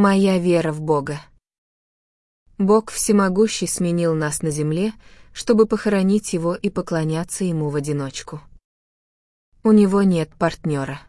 Моя вера в Бога. Бог всемогущий сменил нас на земле, чтобы похоронить его и поклоняться ему в одиночку. У него нет партнера.